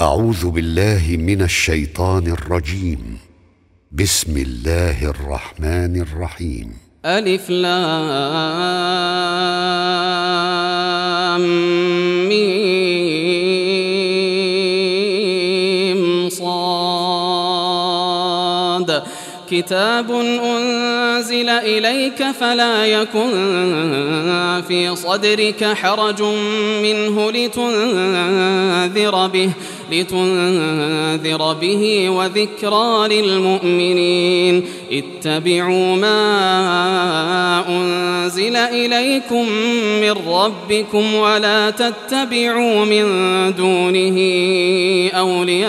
أعوذ بالله من الشيطان الرجيم. بسم الله الرحمن الرحيم. ألف لام ميم صاد. كتاب أنزل إليك فلا يكن في صدرك حرج منه لتنذر به. لتنذر به وذكرى للمؤمنين. اتبعوا ما أنزل إليكم من ربكم ولا تتبعوا من دونه أولياء.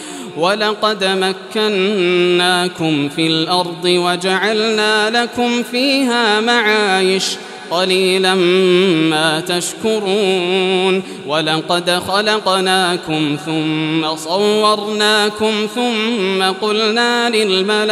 ولقد مكناكم في الأرض وجعلنا لكم فيها معايش قليلا ما تشكرون ولقد خلقناكم ثم صورناكم ثم قلنا للملائكة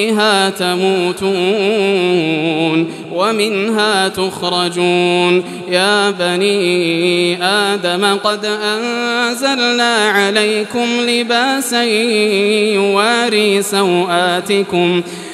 تموتون ومنها تخرجون. يا بني آدم قد أنزلنا عليكم لباسا يواري سوآتكم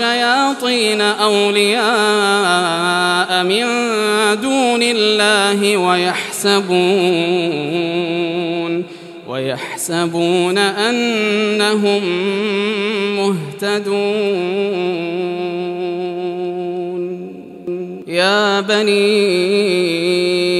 الشياطين أولياء من دون الله ويحسبون ويحسبون أنهم مهتدون. يا بني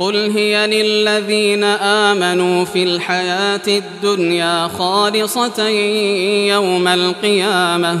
قل هي للذين آمنوا في الحياة الدنيا خالصة يوم القيامة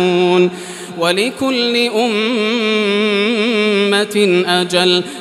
ولكل أمة أجل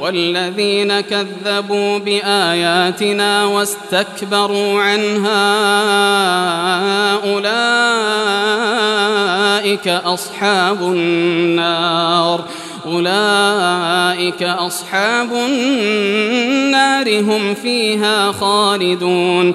والذين كذبوا بآياتنا واستكبروا عنها أولئك أصحاب النار أولئك أصحاب النار هم فيها خالدون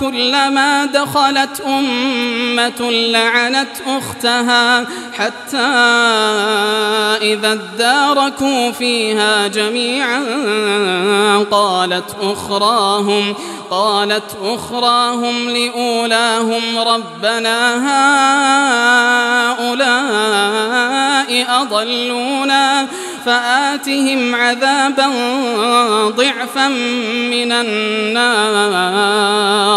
كلما دخلت أمة لعنت أختها حتى إذا اداركوا فيها جميعا قالت أخراهم قالت أخراهم لأولاهم ربنا هؤلاء أضلونا فآتهم عذابا ضعفا من النار.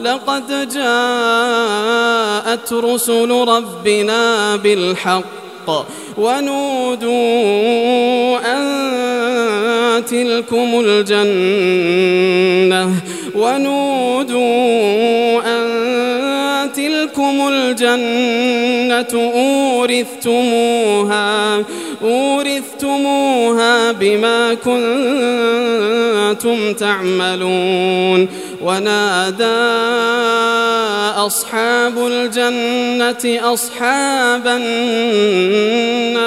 لقد جاءت رسل ربنا بالحق ونودوا أن تلكم الجنة ونودوا أن تلكم الجنة أورثتموها أورثتموها بما كنتم تعملون ونادى أصحاب الجنة أصحاب النار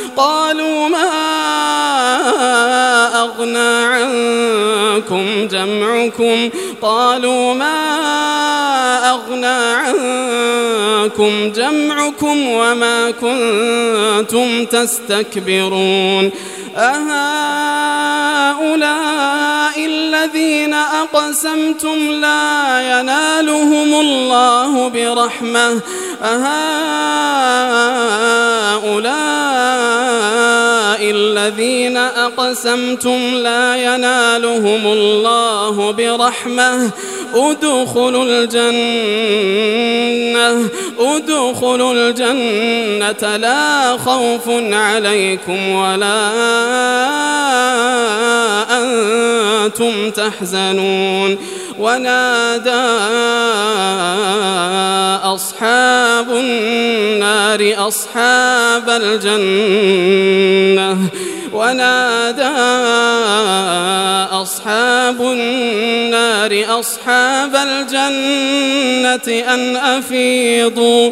قالوا ما أغنى عنكم جمعكم؟ قالوا ما أغنى عنكم جمعكم وما كنتم تستكبرون؟ أهؤلاء الذين أقسمتم لا ينالهم الله برحمة. أهؤلاء الذين أقسمتم لا ينالهم الله برحمة. ادخلوا الجنة ادخلوا الجنة. لا خوف عليكم ولا أنتم تحزنون ونادى أصحاب النار أصحاب الجنة ونادى أصحاب النار أصحاب الجنة أن أفيضوا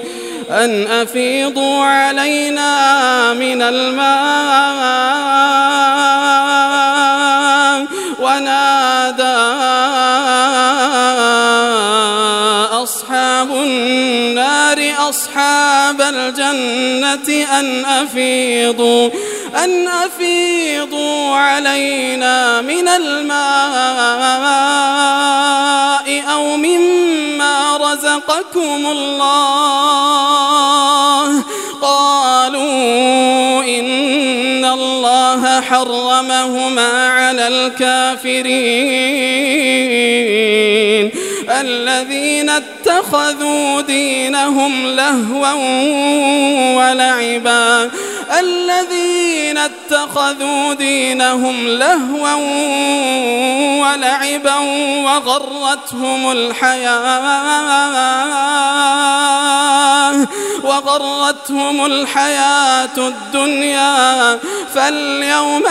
أن أفيضوا علينا من الماء. ونادى أصحاب النار أصحاب الجنة أن أفيضوا أن أفيضوا علينا من الماء أو مما رزقكم الله. قالوا إن الله حرمهما على الكافرين الذين اتخذوا دينهم لهوا ولعبا الذين اتخذوا دينهم لهوا ولعبا وغرتهم الحياة وغرتهم الحياة الدنيا. فاليوم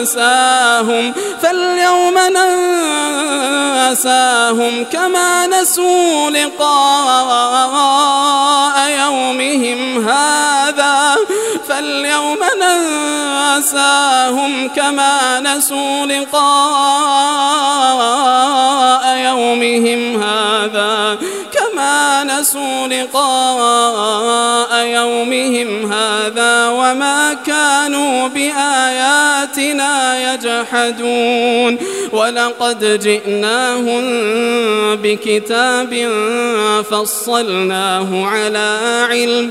ننساهم فاليوم ننساهم كما نسوا لقاء يومهم هذا. فاليوم ننساهم كما نسوا لقاء يومهم هذا كما نسوا لقاء يومهم هذا وما كانوا بآياتنا يجحدون. ولقد جئناهم بكتاب فصلناه على علم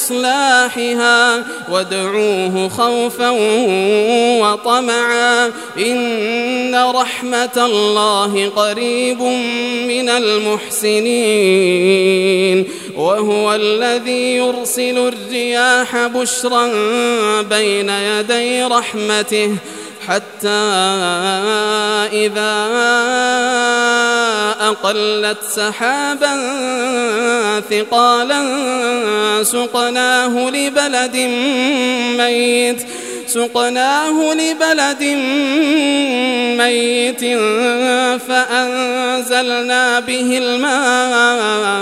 اصلاحها وادعوه خوفا وطمعا ان رحمه الله قريب من المحسنين وهو الذي يرسل الرياح بشرا بين يدي رحمته حتى إذا أقلت سحابا ثقالا سقناه لبلد ميت سقناه لبلد ميت فأنزلنا به الماء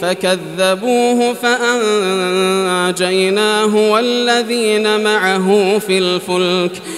فكذبوه فأنجيناه والذين معه في الفلك.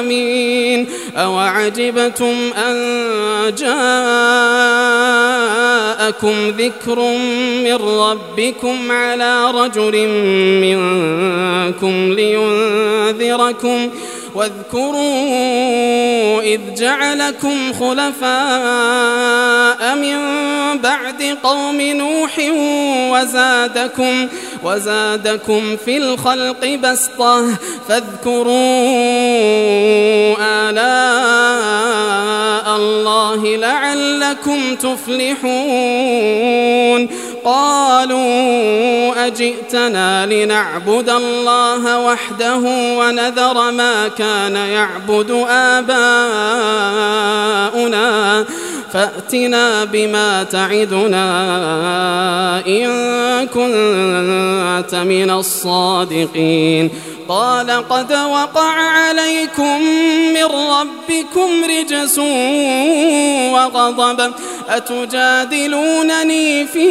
أمين أوعجبتم أن جاءكم ذكر من ربكم على رجل منكم لينذركم واذكروا إذ جعلكم خلفاء من بعد قوم نوح وزادكم وزادكم في الخلق بسطة فاذكروا آلاء الله لعلكم تفلحون قالوا أجئتنا لنعبد الله وحده ونذر ما كان يعبد آباؤنا فأتنا بما تعدنا إن كنت من الصادقين. قال قد وقع عليكم من ربكم رجس وغضب. أتجادلونني في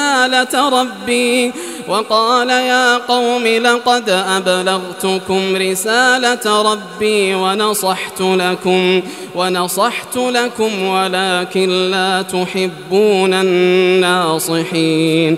ربي وقال يا قوم لقد أبلغتكم رسالة ربي ونصحت لكم ونصحت لكم ولكن لا تحبون الناصحين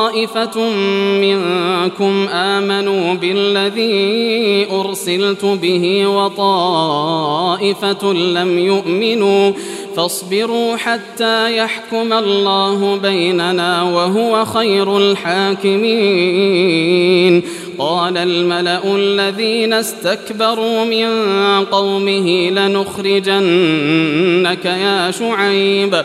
طائفة منكم آمنوا بالذي أرسلت به وطائفة لم يؤمنوا فاصبروا حتى يحكم الله بيننا وهو خير الحاكمين قال الملأ الذين استكبروا من قومه لنخرجنك يا شعيب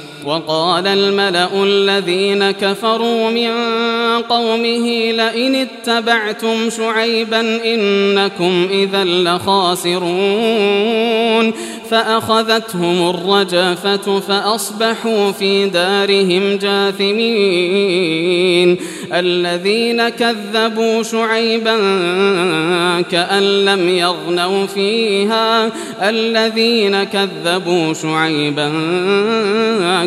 وقال الملأ الذين كفروا من قومه لئن اتبعتم شعيبا إنكم إذا لخاسرون فأخذتهم الرجفة فأصبحوا في دارهم جاثمين الذين كذبوا شعيبا كأن لم يغنوا فيها الذين كذبوا شعيبا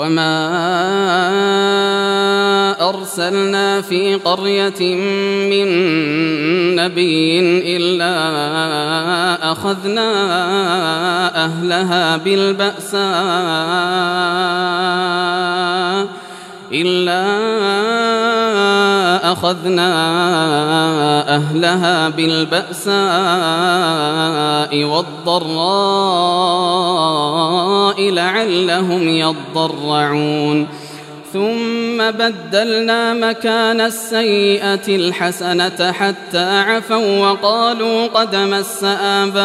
وما أرسلنا في قرية من نبي إلا أخذنا أهلها بالبأساء إلا أخذنا أهلها بالبأساء والضراء لعلهم يضرعون. ثم بدلنا مكان السيئة الحسنة حتى عفوا وقالوا قد مس آباءنا.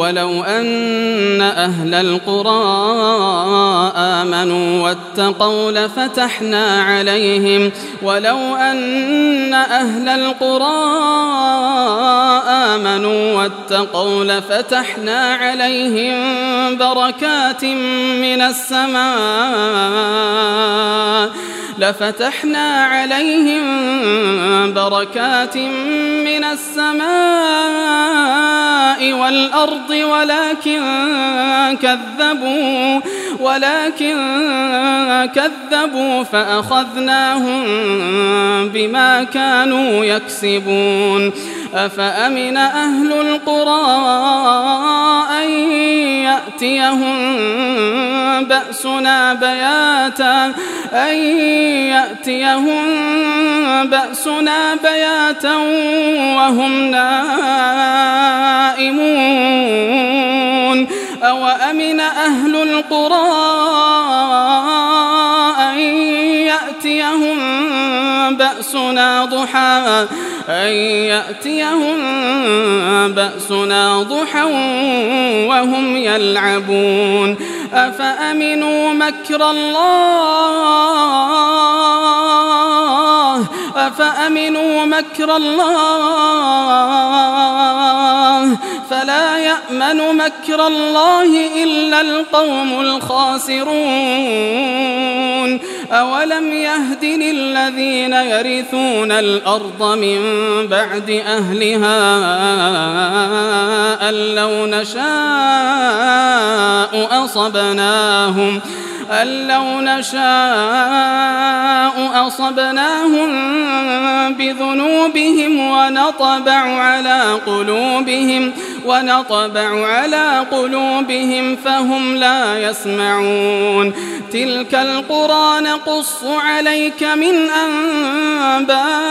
ولو أن أهل القرى آمنوا واتقوا لفتحنا عليهم. ولو أن أهل القرى آمنوا واتقوا لفتحنا عليهم بركات من السماء. لفتحنا عليهم بركات من السماء والأرض ولكن كذبوا ولكن كذبوا فأخذناهم بما كانوا يكسبون. أفأمن أهل القرى أن يأتيهم بأسنا بياتا أن يأتيهم بأسنا بياتا وهم نائمون. أو أمن أهل القرى أن يأتيهم بأسنا ضحى أن يأتيهم بأسنا ضحى وهم يلعبون أفأمنوا مكر الله أفأمنوا مكر الله فلا يأمن مكر الله إلا القوم الخاسرون. أولم يهد للذين يرثون الأرض من بعد أهلها أن لو نشاء أصبناهم أن لو نشاء أصبناهم بذنوبهم ونطبع على قلوبهم ونطبع على قلوبهم فهم لا يسمعون. تلك القرى نقص عليك من أنبائها.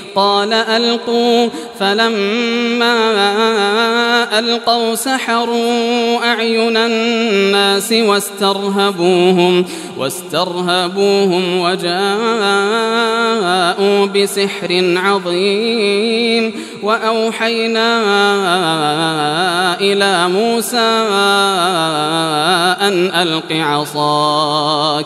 قال ألقوا فلما ألقوا سحروا أعين الناس واسترهبوهم واسترهبوهم وجاءوا بسحر عظيم. وأوحينا إلى موسى أن ألق عصاك.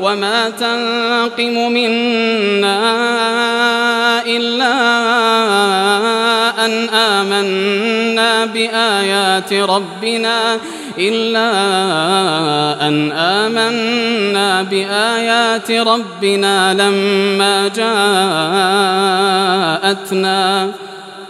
وما تنقم منا إلا أن آمنا بآيات ربنا إلا أن آمنا بآيات ربنا لما جاءتنا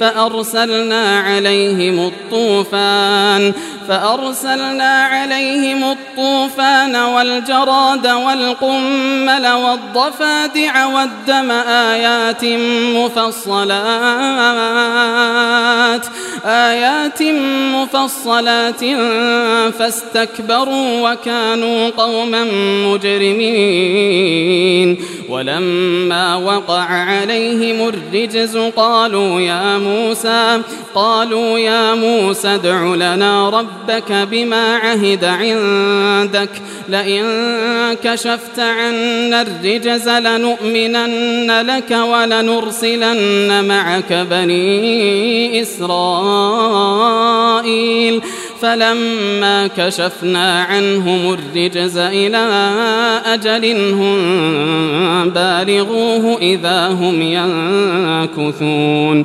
فأرسلنا عليهم الطوفان فأرسلنا عليهم الطوفان والجراد والقمل والضفادع والدم آيات مفصلات آيات مفصلات فاستكبروا وكانوا قوما مجرمين. ولما وقع عليهم الرجز قالوا يا موسى قالوا يا موسى ادع لنا ربك بما عهد عندك. لئن كشفت عنا الرجز لنؤمنن لك ولنرسلن معك بني إسرائيل. فلما كشفنا عنهم الرجز إلى أجل هم بالغوه إذا هم ينكثون.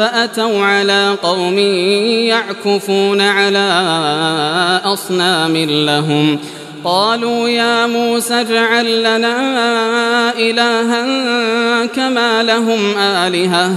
فأتوا على قوم يعكفون على أصنام لهم. قالوا يا موسى اجعل لنا إلها كما لهم آلهة.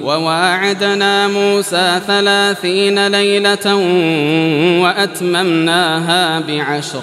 وواعدنا موسى ثلاثين ليلة وأتممناها بعشر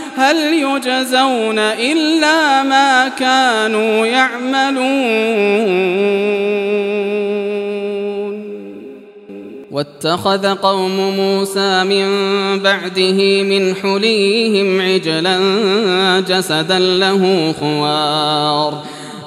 هل يجزون إلا ما كانوا يعملون؟ واتخذ قوم موسى من بعده من حليهم عجلا جسدا له خوار.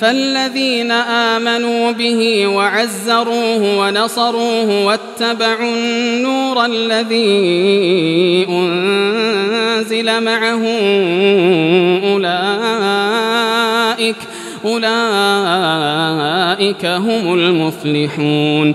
فالذين آمنوا به وعزروه ونصروه واتبعوا النور الذي أنزل معه أولئك أولئك هم المفلحون.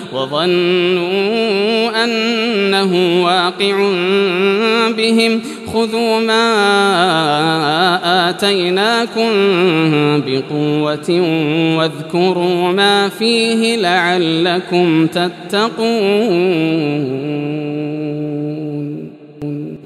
وظنوا أنه واقع بهم خذوا ما آتيناكم بقوة واذكروا ما فيه لعلكم تتقون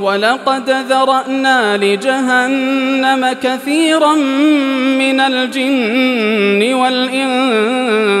ولقد ذرأنا لجهنم كثيرا من الجن والإنس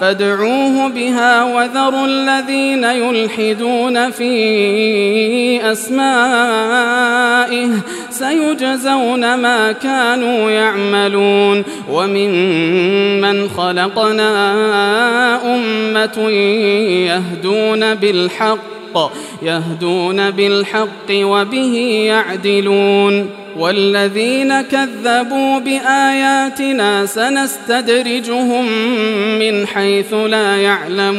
فادعوه بها وذروا الذين يلحدون في أسمائه سيجزون ما كانوا يعملون وممن خلقنا أمة يهدون بالحق يهدون بالحق وبه يعدلون. والذين كذبوا بآياتنا سنستدرجهم من حيث لا يعلمون.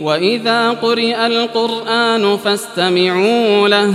وإذا قرئ القرآن فاستمعوا له